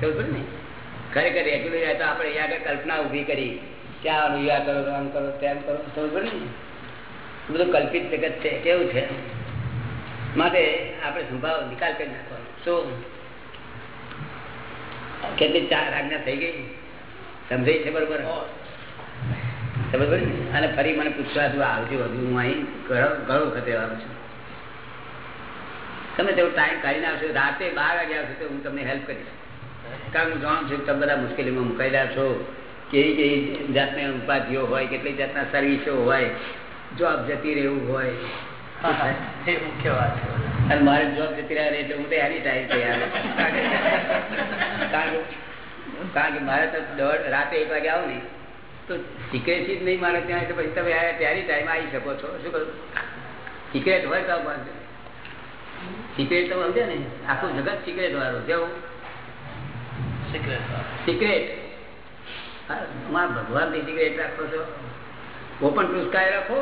ખરેખર રેગ્યુલર તો આપણે અહીંયા આગળ કલ્પના ઊભી કરી ક્યાં યા કરો, આમ કરો, તેમ કરો સમજ ને? બધું કલ્પિત જગત છે, કેવું છે? માટે આપણે સંભાવ નિકાલ કરી નાખવાનો. શું? કેટલી ચાર આજ્ઞા થઈ ગઈ? સમજાય છે બરોબર? બરોબર અને ફરી મને પૂછવા તું આવતી વધુ હું અહીં ઘણો વખતે આવું છું. તમે તેવો ટાઈમ કાઢીને આવશો, રાતે બાર વાગે આવશો તો હું તમને હેલ્પ કરીશ. કારણ હું જાણું છું તમે બધા મુશ્કેલીમાં મુકાયેલા છો કેવી કેવી જાતની ઉપાધિઓ હોય કેટલી જાતના સર્વિસો હોય જોબ જતી રહેવું હોય એ મુખ્ય વાત છે. અને મારે જોબ જતી રહ્યા એટલે હું તો એની ટાઈમ તૈયાર કારણ કારણ કે મારે તો દોઢ રાતે એક વાગે આવો ને તો સિક્રેસી જ નહીં મારે ત્યાં એટલે પછી તમે ત્યારે ટાઈમ આવી શકો છો. શું કહું સિક્રેટ હોય તો સિક્રેટ તો સમજે ને. આખું જગત સિક્રેટ વાળું. કેવું સિક્રેટ ભગવાનથી સિક્રેટ રાખો છો. ઓપન ટુ સ્કાય રાખો.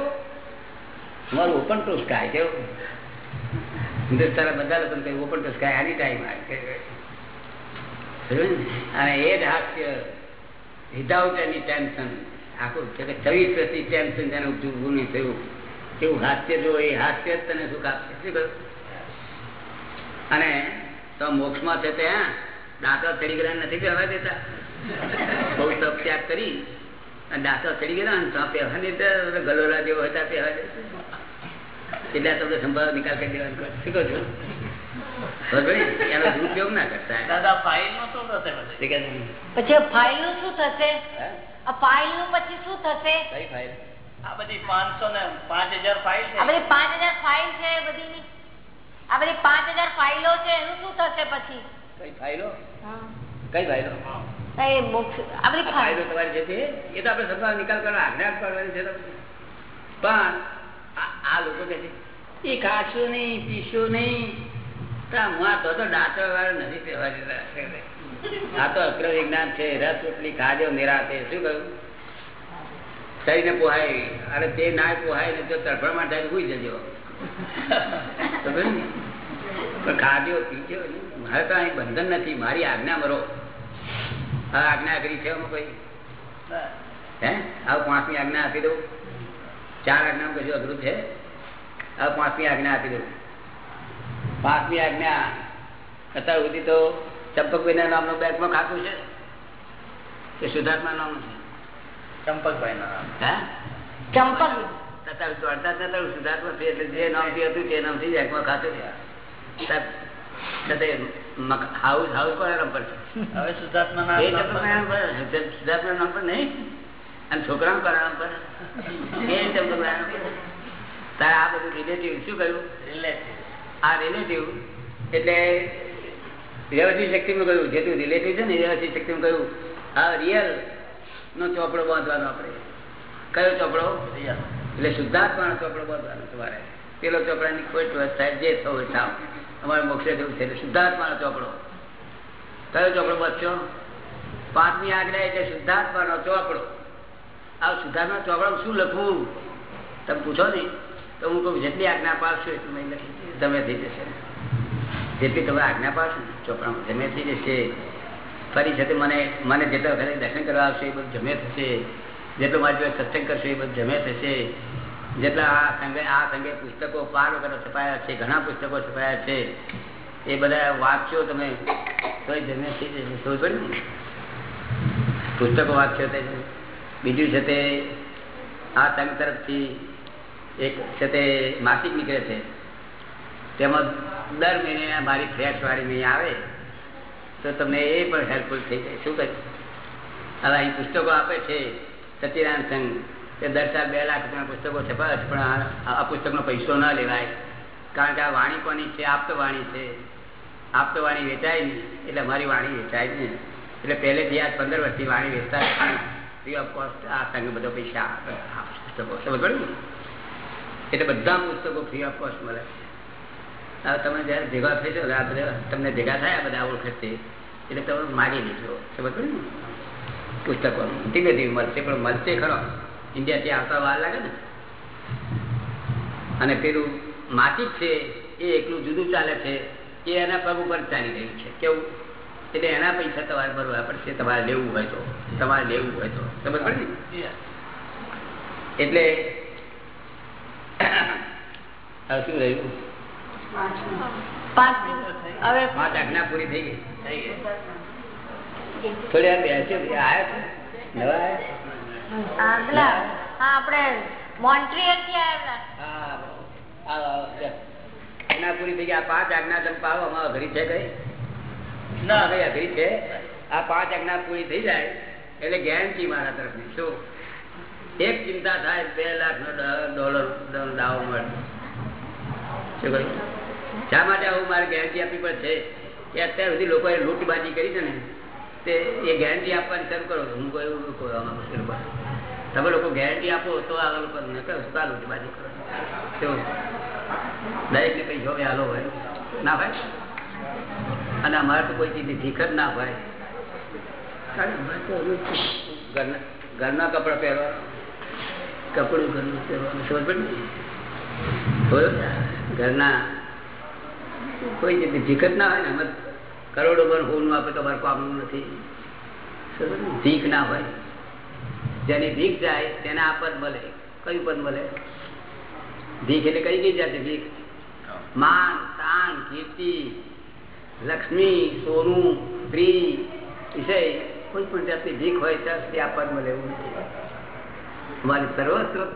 તમારું ઓપન ટુ સ્કાય કેવું હિન્દુસ્તાન બધા લોકો કહ્યું ઓપન ટુ સ્કાય આની ટાઈમ અને એ જ હાસ્ય. વિધાઉટ એની ટેન્શન આખું છે કે છવ્વીસ વર્ષની ટેન્શન તેને ઉભું નહીં થયું. એવું હાસ્ય જો એ હાસ્ય જ તને સુખ આપશે. શું અને તો મોક્ષમાં છે ત્યાં દાંતો ચડી ગયા નથી પહેવા દેતા. બહુ તપ ત્યાગ કરી અને દાંતો ચડી ગયા ને તો પહેવા દેતા. ગલોરા જેવો હતા પહેવા દેતા. એટલે તમને સંભાવ નિકાલ કરી દેવાનો. શું કહો છો ફાઇલનું શું થશે પછી? ફાઇલનું શું થશે? આ ફાઇલનું પછી શું થશે? કઈ ફાઇલ આ બધી પાંચસો ને પાંચ હજાર ફાઇલ આ બધી પાંચ હજાર ફાઇલ છે આ બધી પાંચ હજાર ફાઇલો છે એનું શું થશે પછી? કઈ ફાઇલો કઈ ફાઇલો એ મોક્ષ આ છે એ તો આપણે સંભાવ નિકાલ કરવા આજ્ઞા કરવાની છે પણ આ આ લોકો કહે છે એ ખાશો નહીં પીશો નહીં. તો તો તો વાળો નથી પહેવા આ તો અક્ર વિજ્ઞાન છે રસ રોટલી ખાજો નિરાતે શું કહ્યું? શરીરને પોહાય અરે તે ના પોહાય ને તો તરફડમાં થાય ભૂઈ જજો. ખબર પીધ્યો. મારે તો અહીં બંધન નથી મારી આજ્ઞા મરો. આ આજ્ઞા કરી છે કોઈ હે? આવું પાંચમી આજ્ઞા આપી દઉં. ચાર આજ્ઞા કશું અઘરું છે. હવે પાંચમી આજ્ઞા આપી દઉં. પાંચમી આજ્ઞા અત્યાર સુધી તો ચંપકભાઈ ના નામનું બેંકમાં ખાતું છે. કે શુદ્ધાત્મા નામનું છે? ચંપકભાઈ ના હે? ચંપક. અત્યારે તો અડધા જ છે એટલે જે નામથી હતું તે નામથી બેંકમાં ખાતું છે. હાઉસ હાઉસ કોના નામ પર હવે શુદ્ધાત્મા ના એ ચંપકભાઈ નામ પર નામ પર નહીં. અને છોકરાનું કોના નામ પર. એ ચંપકભાઈ તારે આ બધું રિલેટિવ શું કહ્યું આ રિલેટિવ એટલે વ્યવસ્થિત શક્તિમાં કહ્યું જેટલું રિલેટિવ છે ને વ્યવસ્થિત શક્તિમાં કહ્યું આ રિયલ નો ચોપડો બાંધવાનો આપણે. કયો ચોપડો? એટલે શુદ્ધાત્માનો ચોપડો બાંધવાનો તમારે. પેલો ચોપડાની ખોટ થાય જે થવું હોય અમારે મોક્ષે જવું છે શુદ્ધાત્માનો ચોપડો. કયો ચોપડો બાંધશો પાંચમી આજ્ઞા એટલે શુદ્ધાત્માનો ચોપડો. આ શુદ્ધાત્મા ચોપડા શું લખવું? તમે પૂછો ને. તો હું કહું, જેટલી આજ્ઞા પાડશો એટલું મેં લખી તમે થઈ જશે. જેટલી તમે આજ્ઞા પાડશો ને, ચોપડામાં જમે થઈ જશે. ફરી છે મને મને જેટલા વખતે દર્શન કરવા આવશે એ બધું જમે થશે. જેટલો મારી જોડે સત્સંગ કરશે એ બધું જમે થશે. જેટલા આ સંગે આ સંગે પુસ્તકો પાર વગર છપાયા છે, ઘણા પુસ્તકો છપાયા છે, એ બધા વાંચ્યો તમે તો જમે ખબર ને? પુસ્તકો વાંચ્યો તે બીજું છે તે, આ સંઘ તરફથી એક છે તે માસિક નીકળે છે. તેમાં દર મહિને મારી ફ્રેશવાળી વાળી નહીં આવે, તો તમને એ પણ હેલ્પફુલ થઈ જાય. શું કહે? હવે અહીં પુસ્તકો આપે છે સત્યનારાયણ સંઘ. તે દર સાલ બે લાખ રૂપિયા પુસ્તકો છપાવે છે પણ આ- પુસ્તક પુસ્તકનો પૈસો ના લેવાય. કારણ કે આ વાણી કોની છે? આપતો વાણી છે. આપતો વાણી વેચાય નહીં. એટલે અમારી વાણી વેચાય નહીં. એટલે પહેલેથી આ પંદર વર્ષથી વાણી વેચતા ફ્રી ઓફ કોસ્ટ આ સંઘ બધો પૈસા આપે. સમજ પડી ને એટલે બધા પુસ્તકો ફ્રી ઓફ કોસ્ટ મળે હવે તમે જયારે ભેગા થશો આ બધા તમને ભેગા થાય બધા ઓળખે એટલે તમે માગી લીધો. સમજ પડી ને? પુસ્તકો ધીમે ધીમે મળશે, પણ મળશે ખરો. ઇન્ડિયાથી આવતા વાર લાગે ને? અને પેલું માટી છે એ એકલું જુદું ચાલે છે એ એના પગ ઉપર ચાલી રહ્યું છે. કેવું? એટલે એના પૈસા તમારે ભરવા પડશે તમારે લેવું હોય તો. તમારે લેવું હોય તો. ખબર પડે ને? એટલે શું રહ્યું? પાંચ આજ્ઞા પૂરી થઈ ગઈ. થઈ ગઈ. થોડી વાર બેસ્યો આવ્યા નવા આયા આ પેલા હા આપણે મોન્ટ્રીયલથી આવેલા. હા આવો, આવો, જા. આજ્ઞા પૂરી થઈ ગઈ આ પાંચ આજ્ઞા તમે પાવો અમારા ઘરી છે કઈ? ના. કઈ અઘરી છે? આ પાંચ આજ્ઞા પૂરી થઈ જાય એટલે ગેરંટી મારા તરફની શું? એક ચિંતા થાય બે લાખ નો ડોલર દાવો મળે. શું કહ્યું? શા માટે આવું મારે ગેરંટી આપવી પડશે કે અત્યાર સુધી લોકોએ લૂંટબાજી કરી છે ને તે એ ગેરંટી આપવાની શરૂ કરો. હું કોઈ એવું કોઈ આમાં એ લોકો. તમે લોકો ગેરંટી આપો તો આ લોકો તો આ લૂંટબાજી કરો. શું? દરેક ને કઈ હવે હાલો હોય. ના ભાઈ? અને અમારે તો કોઈ ચીજ ભીખ જ ના છે. ઘરના કપડા પહેરવા. કપડું ઘરનું પહેરવાનું ખબર પડે? ઘરના કોઈ ચીજની ભીખ ના હોય ને. કરોડો પર હોનું આપે તો અમારે કામનું નથી? ભીખ ના હોય. જેની ભીખ જાય તેને આ પદ મળે. કયું પદ મળે? ભીખ એટલે કઈ કઈ જાતિ ભીખ? માન, તાન, કીર્તિ, લક્ષ્મી, સોનું, સ્ત્રી, વિષય. કોઈ પણ જાતિ ભીખ હોય ત્યાં સુધી આ પદ મળે એવું નથી. અમારી સર્વસ્વ